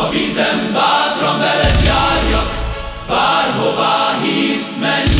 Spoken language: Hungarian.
A vízem bátran veled járjak. Bárhová hívsz, menjek